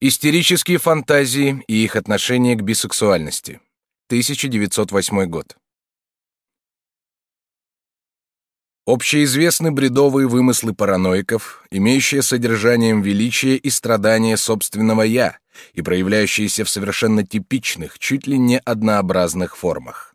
Истерические фантазии и их отношение к бисексуальности. 1908 год. Общеизвестны бредовые вымыслы параноиков, имеющие содержанием величие и страдания собственного «я» и проявляющиеся в совершенно типичных, чуть ли не однообразных формах.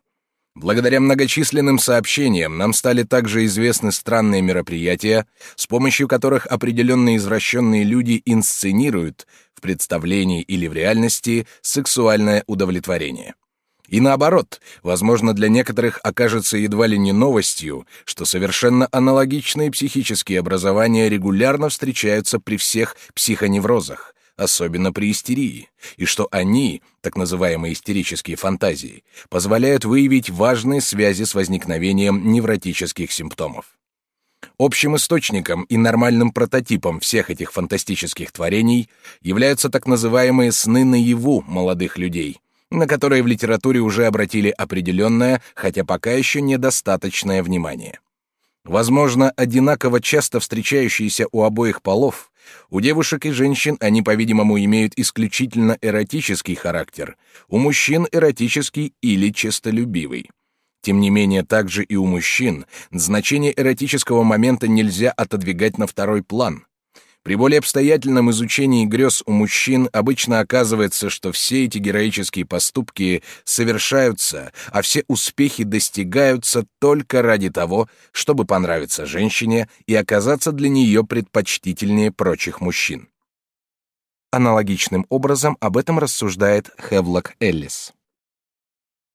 Благодаря многочисленным сообщениям нам стали также известны странные мероприятия, с помощью которых определенные извращенные люди инсценируют представлении или в реальности сексуальное удовлетворение. И наоборот, возможно, для некоторых окажется едва ли не новостью, что совершенно аналогичные психические образования регулярно встречаются при всех психоневрозах, особенно при истерии, и что они, так называемые истерические фантазии, позволяют выявить важные связи с возникновением невротических симптомов. Общим источником и нормальным прототипом всех этих фантастических творений являются так называемые сны наяву молодых людей, на которые в литературе уже обратили определенное, хотя пока еще недостаточное внимание. Возможно, одинаково часто встречающиеся у обоих полов, у девушек и женщин они, по-видимому, имеют исключительно эротический характер, у мужчин эротический или честолюбивый. Тем не менее, также и у мужчин значение эротического момента нельзя отодвигать на второй план. При более обстоятельном изучении грез у мужчин обычно оказывается, что все эти героические поступки совершаются, а все успехи достигаются только ради того, чтобы понравиться женщине и оказаться для нее предпочтительнее прочих мужчин. Аналогичным образом об этом рассуждает Хевлок Эллис.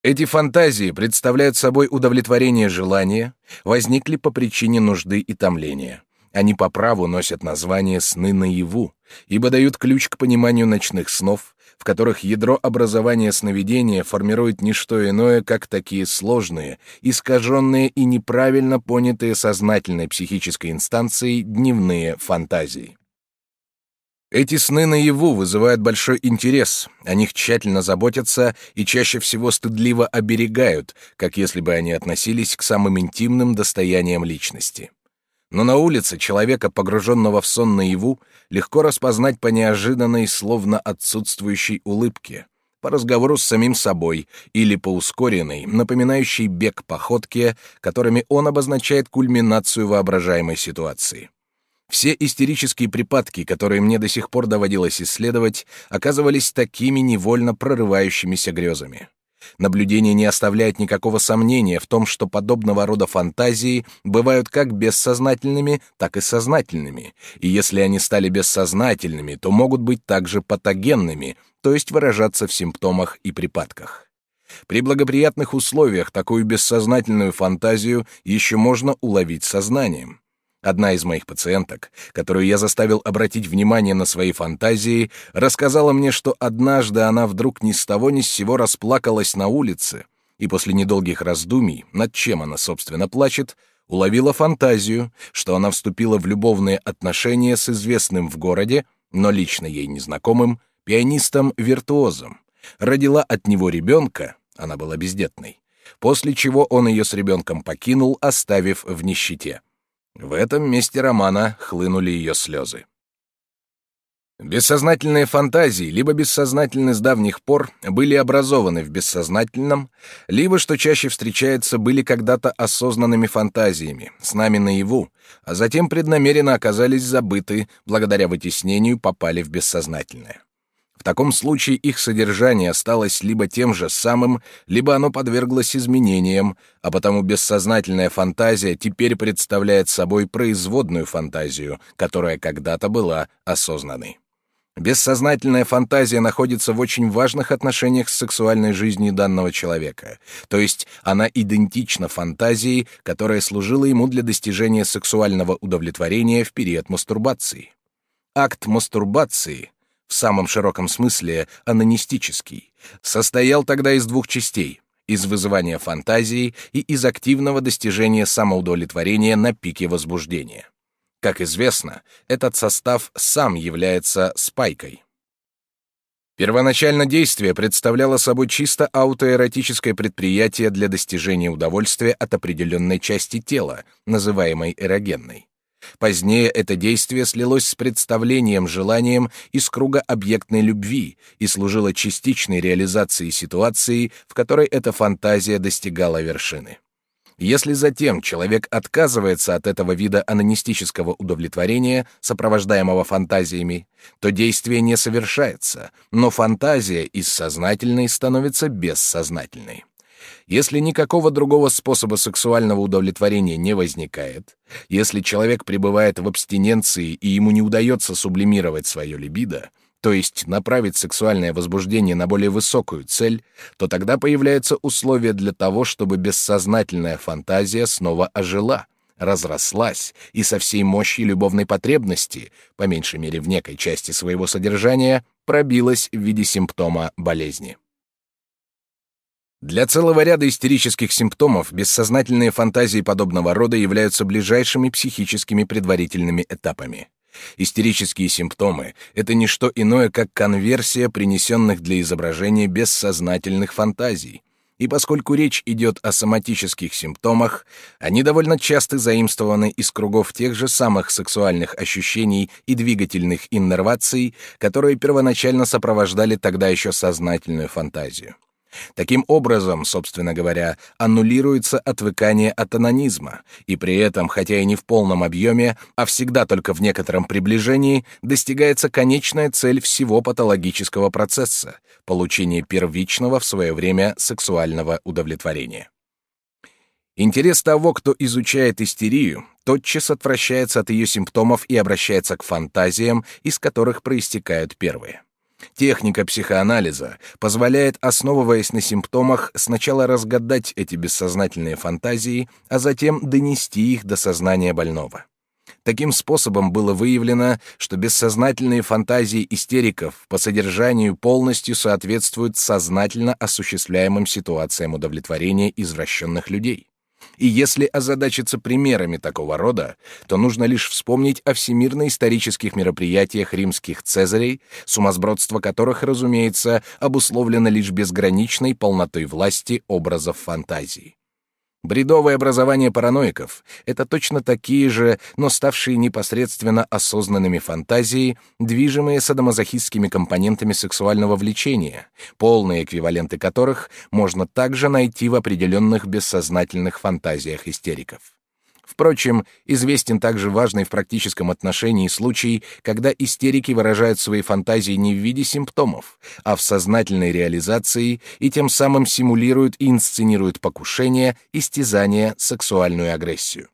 Эти фантазии представляют собой удовлетворение желания, возникли по причине нужды и томления. Они по праву носят название «сны наяву», ибо дают ключ к пониманию ночных снов, в которых ядро образования сновидения формирует не что иное, как такие сложные, искаженные и неправильно понятые сознательной психической инстанцией дневные фантазии. Эти сны наяву вызывают большой интерес, о них тщательно заботятся и чаще всего стыдливо оберегают, как если бы они относились к самым интимным достояниям личности но на улице человека, погруженного в сон наяву, легко распознать по неожиданной, словно отсутствующей улыбке, по разговору с самим собой или по ускоренной, напоминающей бег походке, которыми он обозначает кульминацию воображаемой ситуации. Все истерические припадки, которые мне до сих пор доводилось исследовать, оказывались такими невольно прорывающимися грезами. Наблюдение не оставляет никакого сомнения в том, что подобного рода фантазии бывают как бессознательными, так и сознательными, и если они стали бессознательными, то могут быть также патогенными, то есть выражаться в симптомах и припадках. При благоприятных условиях такую бессознательную фантазию еще можно уловить сознанием. Одна из моих пациенток, которую я заставил обратить внимание на свои фантазии, рассказала мне, что однажды она вдруг ни с того ни с сего расплакалась на улице, и после недолгих раздумий, над чем она, собственно, плачет, уловила фантазию, что она вступила в любовные отношения с известным в городе, но лично ей незнакомым, пианистом-виртуозом, родила от него ребенка, она была бездетной, после чего он ее с ребенком покинул, оставив в нищете. В этом месте романа хлынули ее слезы. Бессознательные фантазии либо бессознательны с давних пор, были образованы в бессознательном, либо, что чаще встречается, были когда-то осознанными фантазиями, с нами наяву, а затем преднамеренно оказались забыты, благодаря вытеснению попали в бессознательное. В таком случае их содержание осталось либо тем же самым, либо оно подверглось изменениям, а потому бессознательная фантазия теперь представляет собой производную фантазию, которая когда-то была осознанной. Бессознательная фантазия находится в очень важных отношениях с сексуальной жизнью данного человека, то есть она идентична фантазии, которая служила ему для достижения сексуального удовлетворения в период мастурбации. Акт мастурбации — в самом широком смысле анонистический, состоял тогда из двух частей — из вызывания фантазии и из активного достижения самоудовлетворения на пике возбуждения. Как известно, этот состав сам является спайкой. Первоначально действие представляло собой чисто аутоэротическое предприятие для достижения удовольствия от определенной части тела, называемой эрогенной. Позднее это действие слилось с представлением, желанием из круга объектной любви и служило частичной реализацией ситуации, в которой эта фантазия достигала вершины. Если затем человек отказывается от этого вида анонистического удовлетворения, сопровождаемого фантазиями, то действие не совершается, но фантазия из сознательной становится бессознательной. Если никакого другого способа сексуального удовлетворения не возникает, если человек пребывает в абстиненции и ему не удается сублимировать свое либидо, то есть направить сексуальное возбуждение на более высокую цель, то тогда появляются условия для того, чтобы бессознательная фантазия снова ожила, разрослась и со всей мощью любовной потребности, по меньшей мере в некой части своего содержания, пробилась в виде симптома болезни. Для целого ряда истерических симптомов бессознательные фантазии подобного рода являются ближайшими психическими предварительными этапами. Истерические симптомы — это не что иное, как конверсия принесенных для изображения бессознательных фантазий. И поскольку речь идет о соматических симптомах, они довольно часто заимствованы из кругов тех же самых сексуальных ощущений и двигательных иннерваций, которые первоначально сопровождали тогда еще сознательную фантазию. Таким образом, собственно говоря, аннулируется отвыкание от анонизма, и при этом, хотя и не в полном объеме, а всегда только в некотором приближении, достигается конечная цель всего патологического процесса — получение первичного в свое время сексуального удовлетворения. Интерес того, кто изучает истерию, тотчас отвращается от ее симптомов и обращается к фантазиям, из которых проистекают первые. Техника психоанализа позволяет, основываясь на симптомах, сначала разгадать эти бессознательные фантазии, а затем донести их до сознания больного. Таким способом было выявлено, что бессознательные фантазии истериков по содержанию полностью соответствуют сознательно осуществляемым ситуациям удовлетворения извращенных людей. И если озадачиться примерами такого рода, то нужно лишь вспомнить о всемирно-исторических мероприятиях римских цезарей, сумасбродство которых, разумеется, обусловлено лишь безграничной полнотой власти образов фантазии. Бредовое образование параноиков — это точно такие же, но ставшие непосредственно осознанными фантазии, движимые садомазохистскими компонентами сексуального влечения, полные эквиваленты которых можно также найти в определенных бессознательных фантазиях истериков. Впрочем, известен также важный в практическом отношении случай, когда истерики выражают свои фантазии не в виде симптомов, а в сознательной реализации и тем самым симулируют и инсценируют покушение, истязание, сексуальную агрессию.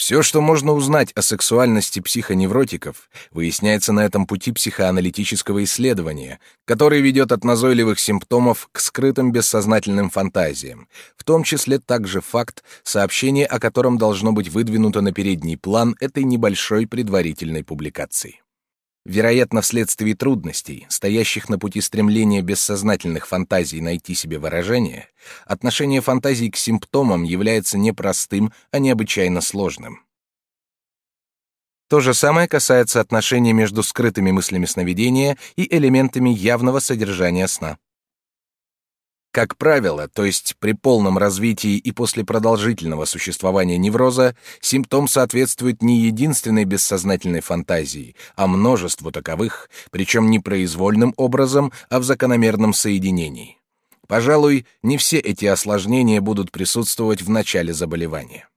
Все, что можно узнать о сексуальности психоневротиков, выясняется на этом пути психоаналитического исследования, который ведет от назойливых симптомов к скрытым бессознательным фантазиям, в том числе также факт, сообщение о котором должно быть выдвинуто на передний план этой небольшой предварительной публикации. Вероятно, вследствие трудностей, стоящих на пути стремления бессознательных фантазий найти себе выражение, отношение фантазий к симптомам является не простым, а необычайно сложным. То же самое касается отношений между скрытыми мыслями сновидения и элементами явного содержания сна. Как правило, то есть при полном развитии и после продолжительного существования невроза, симптом соответствует не единственной бессознательной фантазии, а множеству таковых, причем не произвольным образом, а в закономерном соединении. Пожалуй, не все эти осложнения будут присутствовать в начале заболевания.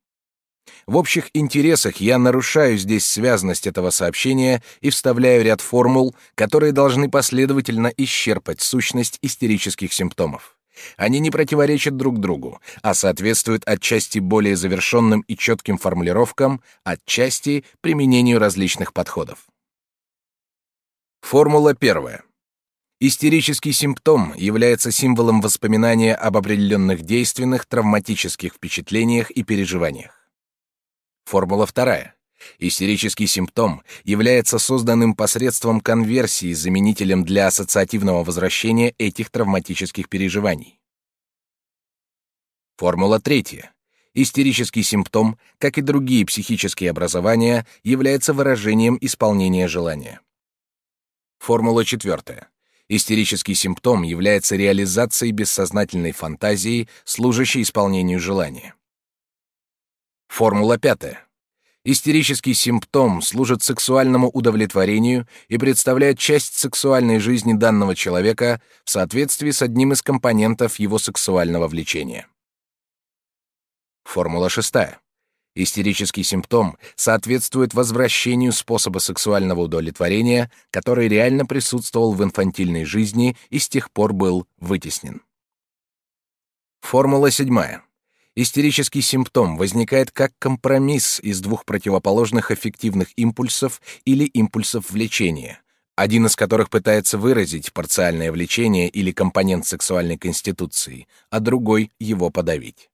В общих интересах я нарушаю здесь связность этого сообщения и вставляю ряд формул, которые должны последовательно исчерпать сущность истерических симптомов. Они не противоречат друг другу, а соответствуют отчасти более завершенным и четким формулировкам, отчасти применению различных подходов. Формула первая. Истерический симптом является символом воспоминания об определенных действенных травматических впечатлениях и переживаниях. Формула вторая. Истерический симптом является созданным посредством конверсии заменителем для ассоциативного возвращения этих травматических переживаний. Формула третья. Истерический симптом, как и другие психические образования, является выражением исполнения желания. Формула четвертая. Истерический симптом является реализацией бессознательной фантазии, служащей исполнению желания. Формула пятая. Истерический симптом служит сексуальному удовлетворению и представляет часть сексуальной жизни данного человека в соответствии с одним из компонентов его сексуального влечения. Формула шестая. Истерический симптом соответствует возвращению способа сексуального удовлетворения, который реально присутствовал в инфантильной жизни и с тех пор был вытеснен. Формула седьмая. Истерический симптом возникает как компромисс из двух противоположных аффективных импульсов или импульсов влечения, один из которых пытается выразить парциальное влечение или компонент сексуальной конституции, а другой — его подавить.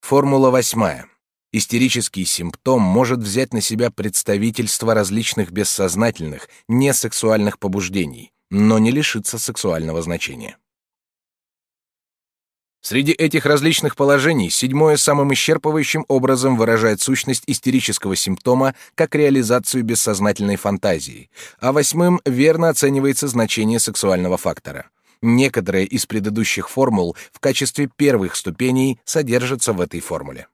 Формула восьмая. Истерический симптом может взять на себя представительство различных бессознательных, несексуальных побуждений, но не лишиться сексуального значения. Среди этих различных положений седьмое самым исчерпывающим образом выражает сущность истерического симптома как реализацию бессознательной фантазии, а восьмым верно оценивается значение сексуального фактора. Некоторые из предыдущих формул в качестве первых ступеней содержатся в этой формуле.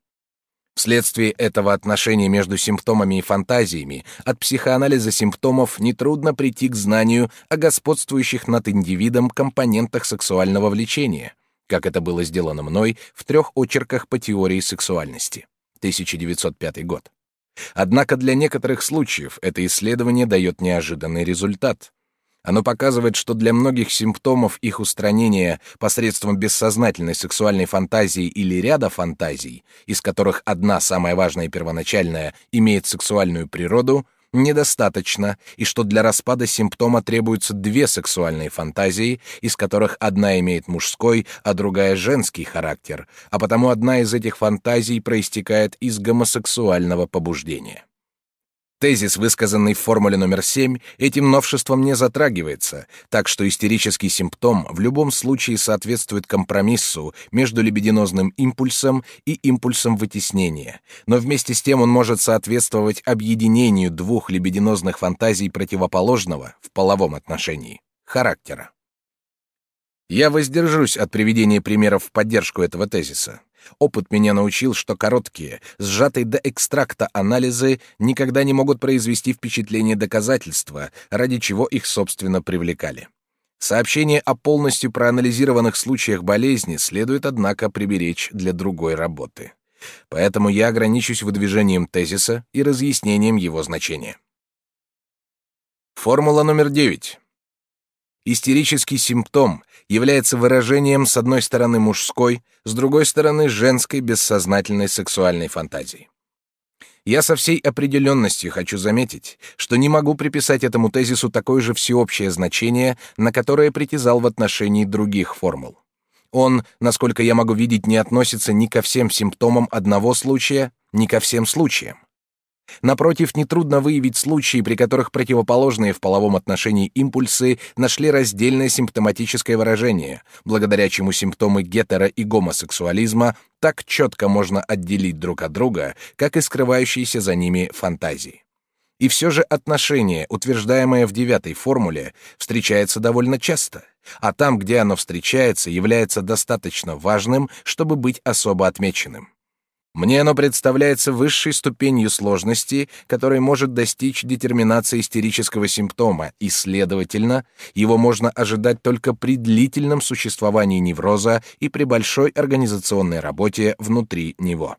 Вследствие этого отношения между симптомами и фантазиями от психоанализа симптомов нетрудно прийти к знанию о господствующих над индивидом компонентах сексуального влечения — как это было сделано мной в трех очерках по теории сексуальности. 1905 год. Однако для некоторых случаев это исследование дает неожиданный результат. Оно показывает, что для многих симптомов их устранения посредством бессознательной сексуальной фантазии или ряда фантазий, из которых одна, самая важная и первоначальная, имеет сексуальную природу, недостаточно, и что для распада симптома требуются две сексуальные фантазии, из которых одна имеет мужской, а другая женский характер, а потому одна из этих фантазий проистекает из гомосексуального побуждения. Тезис, высказанный в формуле номер 7, этим новшеством не затрагивается, так что истерический симптом в любом случае соответствует компромиссу между либидинозным импульсом и импульсом вытеснения, но вместе с тем он может соответствовать объединению двух либидинозных фантазий противоположного в половом отношении характера. Я воздержусь от приведения примеров в поддержку этого тезиса. Опыт меня научил, что короткие, сжатые до экстракта анализы никогда не могут произвести впечатление доказательства, ради чего их, собственно, привлекали. Сообщение о полностью проанализированных случаях болезни следует, однако, приберечь для другой работы. Поэтому я ограничусь выдвижением тезиса и разъяснением его значения. Формула номер девять. Истерический симптом является выражением с одной стороны мужской, с другой стороны женской бессознательной сексуальной фантазии. Я со всей определенностью хочу заметить, что не могу приписать этому тезису такое же всеобщее значение, на которое притязал в отношении других формул. Он, насколько я могу видеть, не относится ни ко всем симптомам одного случая, ни ко всем случаям. Напротив, нетрудно выявить случаи, при которых противоположные в половом отношении импульсы нашли раздельное симптоматическое выражение, благодаря чему симптомы гетеро- и гомосексуализма так четко можно отделить друг от друга, как и скрывающиеся за ними фантазии. И все же отношение, утверждаемое в девятой формуле, встречается довольно часто, а там, где оно встречается, является достаточно важным, чтобы быть особо отмеченным. Мне оно представляется высшей ступенью сложности, которой может достичь детерминация истерического симптома, и, следовательно, его можно ожидать только при длительном существовании невроза и при большой организационной работе внутри него.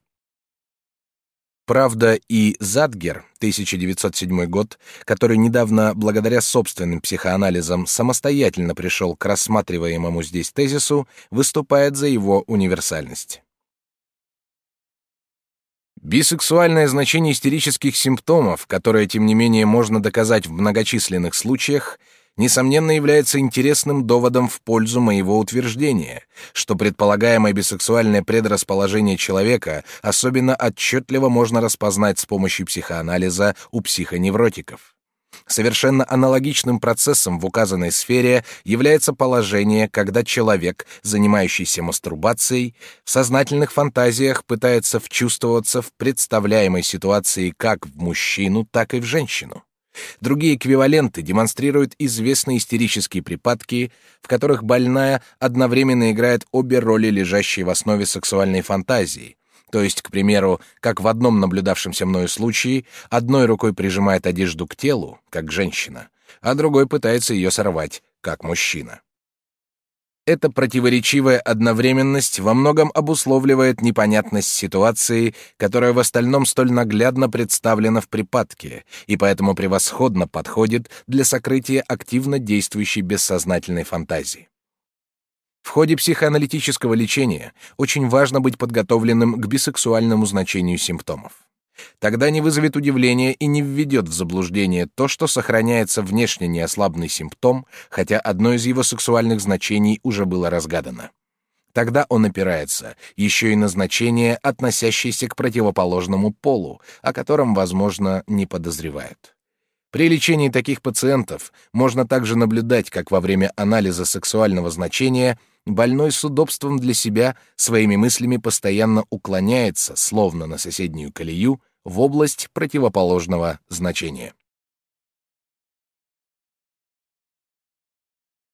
Правда, и Задгер, 1907 год, который недавно, благодаря собственным психоанализам, самостоятельно пришел к рассматриваемому здесь тезису, выступает за его универсальность. Бисексуальное значение истерических симптомов, которое, тем не менее, можно доказать в многочисленных случаях, несомненно является интересным доводом в пользу моего утверждения, что предполагаемое бисексуальное предрасположение человека особенно отчетливо можно распознать с помощью психоанализа у психоневротиков. Совершенно аналогичным процессом в указанной сфере является положение, когда человек, занимающийся мастурбацией, в сознательных фантазиях пытается вчувствоваться в представляемой ситуации как в мужчину, так и в женщину. Другие эквиваленты демонстрируют известные истерические припадки, в которых больная одновременно играет обе роли, лежащие в основе сексуальной фантазии, То есть, к примеру, как в одном наблюдавшемся мною случае, одной рукой прижимает одежду к телу, как женщина, а другой пытается ее сорвать, как мужчина. Эта противоречивая одновременность во многом обусловливает непонятность ситуации, которая в остальном столь наглядно представлена в припадке и поэтому превосходно подходит для сокрытия активно действующей бессознательной фантазии. В ходе психоаналитического лечения очень важно быть подготовленным к бисексуальному значению симптомов. Тогда не вызовет удивления и не введет в заблуждение то, что сохраняется внешне неослабный симптом, хотя одно из его сексуальных значений уже было разгадано. Тогда он опирается еще и на значение, относящееся к противоположному полу, о котором, возможно, не подозревают. При лечении таких пациентов можно также наблюдать, как во время анализа сексуального значения больной с удобством для себя своими мыслями постоянно уклоняется, словно на соседнюю колею, в область противоположного значения.